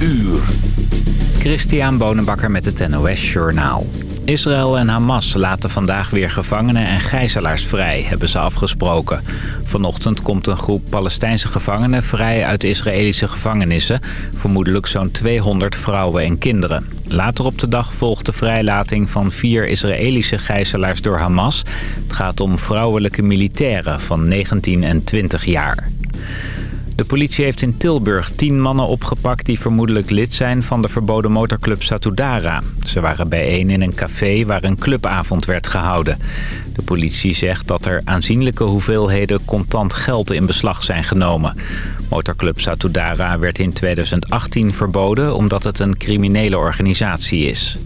uur. Christian Bonenbakker met het NOS Journaal. Israël en Hamas laten vandaag weer gevangenen en gijzelaars vrij, hebben ze afgesproken. Vanochtend komt een groep Palestijnse gevangenen vrij uit Israëlische gevangenissen. Vermoedelijk zo'n 200 vrouwen en kinderen. Later op de dag volgt de vrijlating van vier Israëlische gijzelaars door Hamas. Het gaat om vrouwelijke militairen van 19 en 20 jaar. De politie heeft in Tilburg tien mannen opgepakt die vermoedelijk lid zijn van de verboden motorclub Satudara. Ze waren bijeen in een café waar een clubavond werd gehouden. De politie zegt dat er aanzienlijke hoeveelheden contant geld in beslag zijn genomen. Motorclub Satudara werd in 2018 verboden omdat het een criminele organisatie is.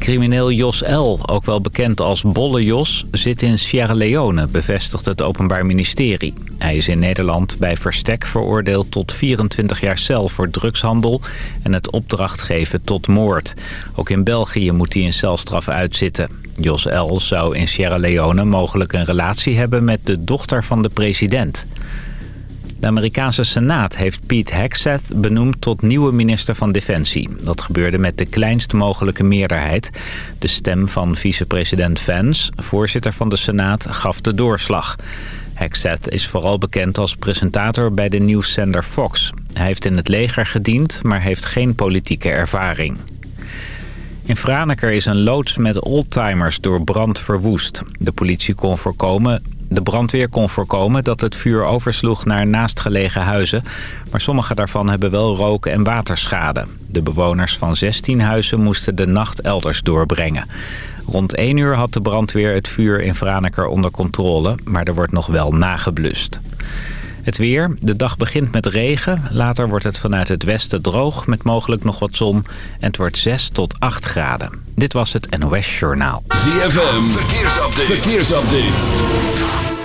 Crimineel Jos L., ook wel bekend als Bolle Jos, zit in Sierra Leone, bevestigt het Openbaar Ministerie. Hij is in Nederland bij verstek veroordeeld tot 24 jaar cel voor drugshandel en het opdracht geven tot moord. Ook in België moet hij een celstraf uitzitten. Jos L. zou in Sierra Leone mogelijk een relatie hebben met de dochter van de president. De Amerikaanse Senaat heeft Pete Hegseth benoemd tot nieuwe minister van Defensie. Dat gebeurde met de kleinst mogelijke meerderheid. De stem van vicepresident Vance, voorzitter van de Senaat, gaf de doorslag. Hegseth is vooral bekend als presentator bij de nieuwszender Fox. Hij heeft in het leger gediend, maar heeft geen politieke ervaring. In Franeker is een loods met oldtimers door brand verwoest. De politie kon voorkomen de brandweer kon voorkomen dat het vuur oversloeg naar naastgelegen huizen... maar sommige daarvan hebben wel rook- en waterschade. De bewoners van 16 huizen moesten de nacht elders doorbrengen. Rond 1 uur had de brandweer het vuur in Franeker onder controle... maar er wordt nog wel nageblust. Het weer. De dag begint met regen. Later wordt het vanuit het westen droog met mogelijk nog wat zon. En het wordt 6 tot 8 graden. Dit was het NOS Journaal. ZFM. Verkeersupdate. Verkeersupdate.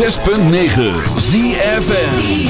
106.9 ZFN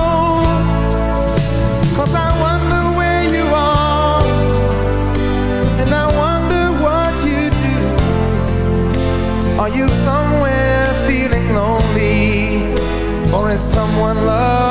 one love.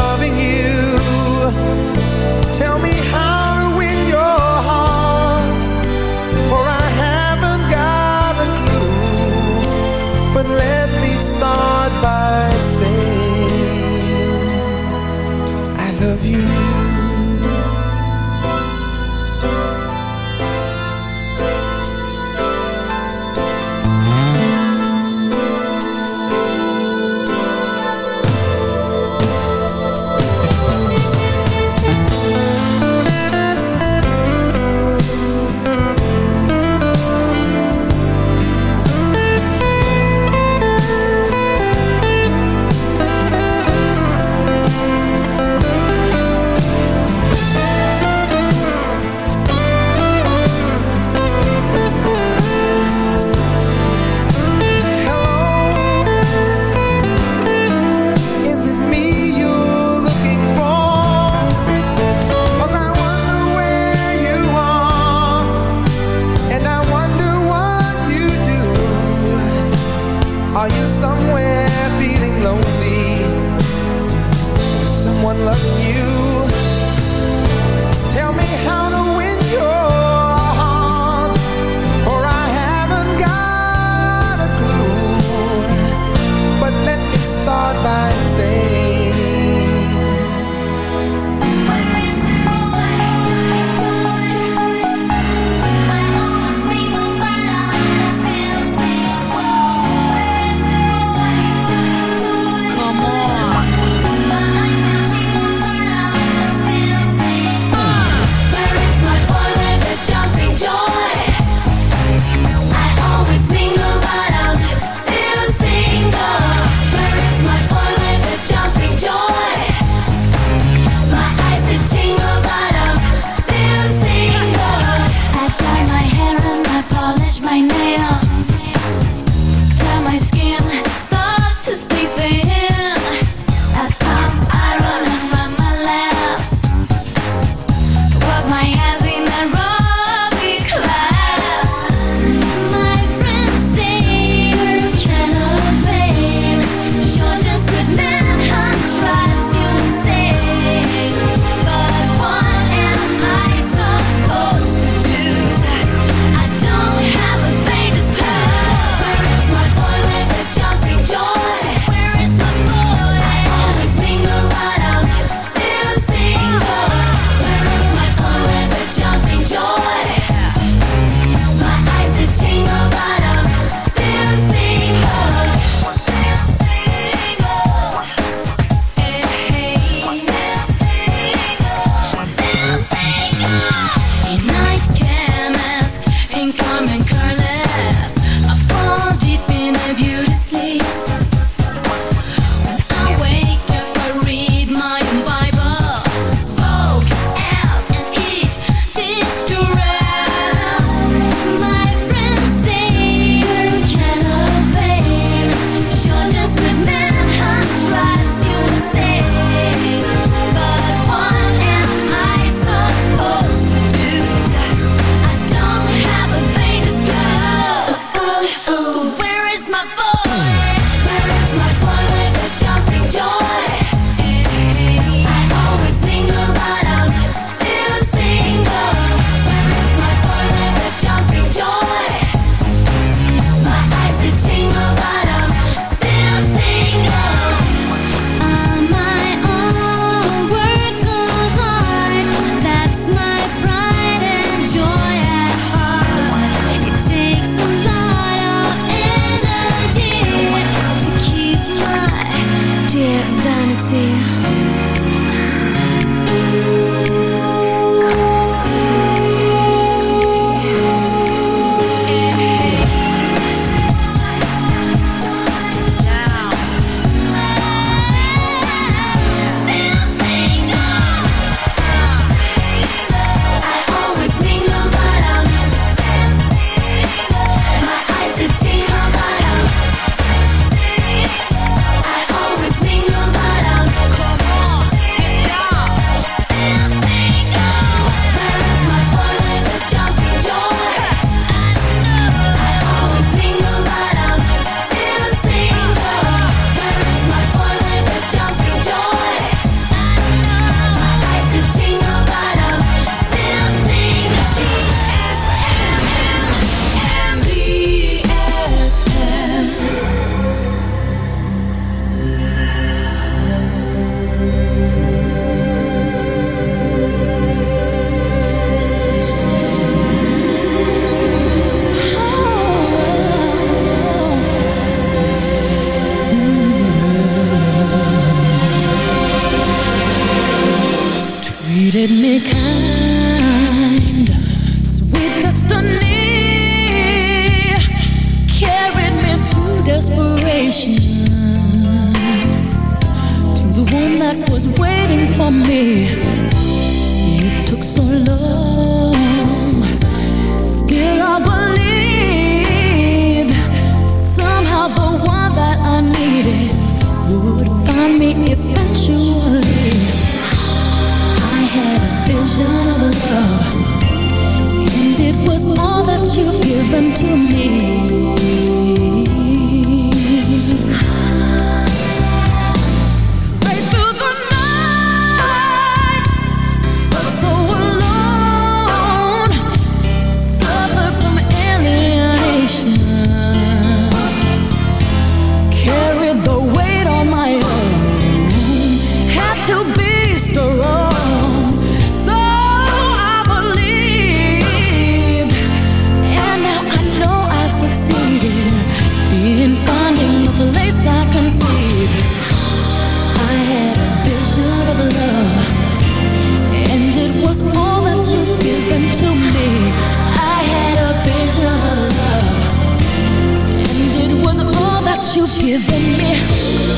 You've given me.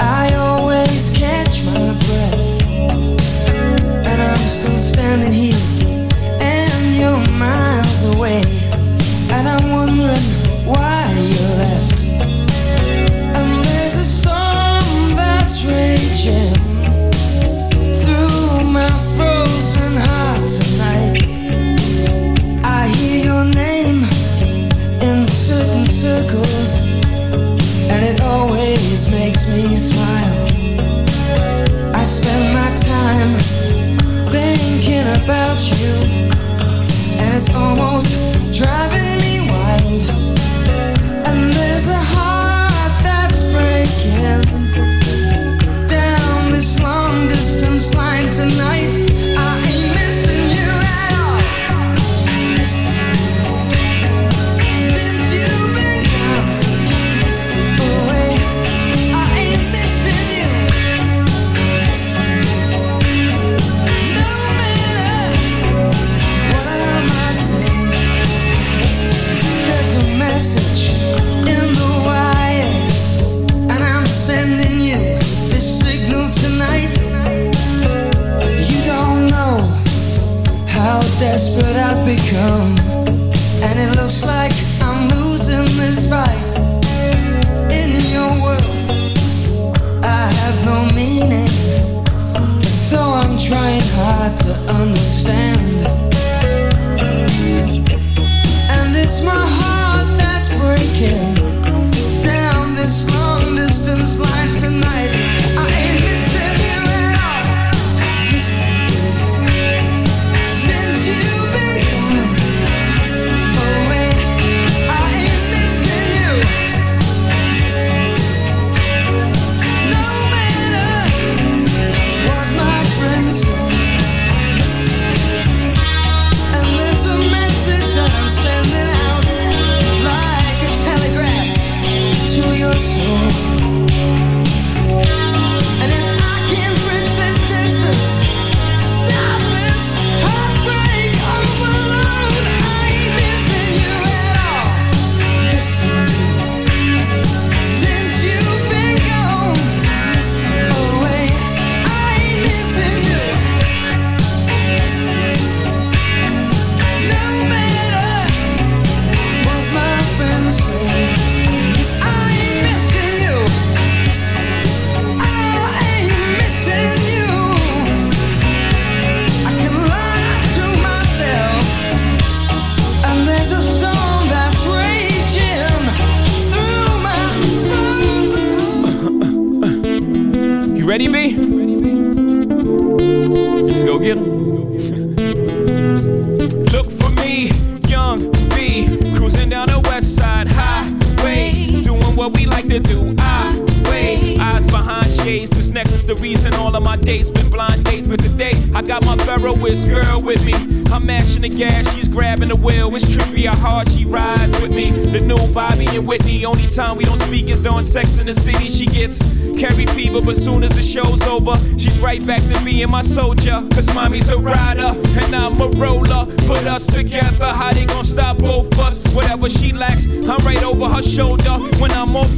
I always catch my almost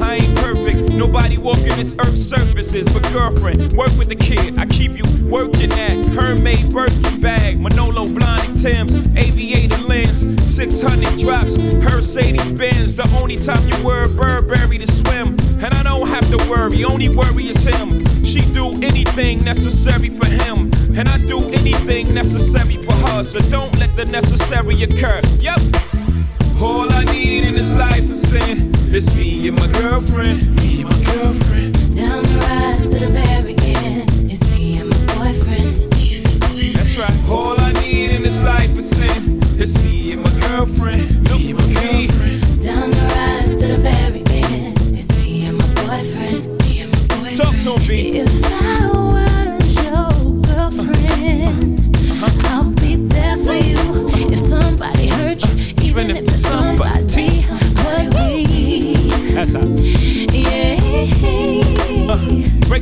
I ain't perfect. Nobody walking this earth surfaces. But girlfriend, work with the kid. I keep you working at Hermes Birkin bag, Manolo Blahnik Tim's, aviator lens, 600 drops, Mercedes Benz. The only time you wear Burberry to swim. And I don't have to worry, only worry is him. She do anything necessary for him. And I do anything necessary for her. So don't let the necessary occur. Yep. All I need in this life is sin. It's me and my girlfriend. Me and my girlfriend. Down the ride to the very end. It's me and my boyfriend. That's right. All I need in this life is sin. It's me and my girlfriend. Me and my girlfriend. Down the ride to the end. It's me and my boyfriend. Me and my boyfriend. Talk to B. If I was your girlfriend, uh-huh. I'll be there for you. If somebody hurt you, even, if,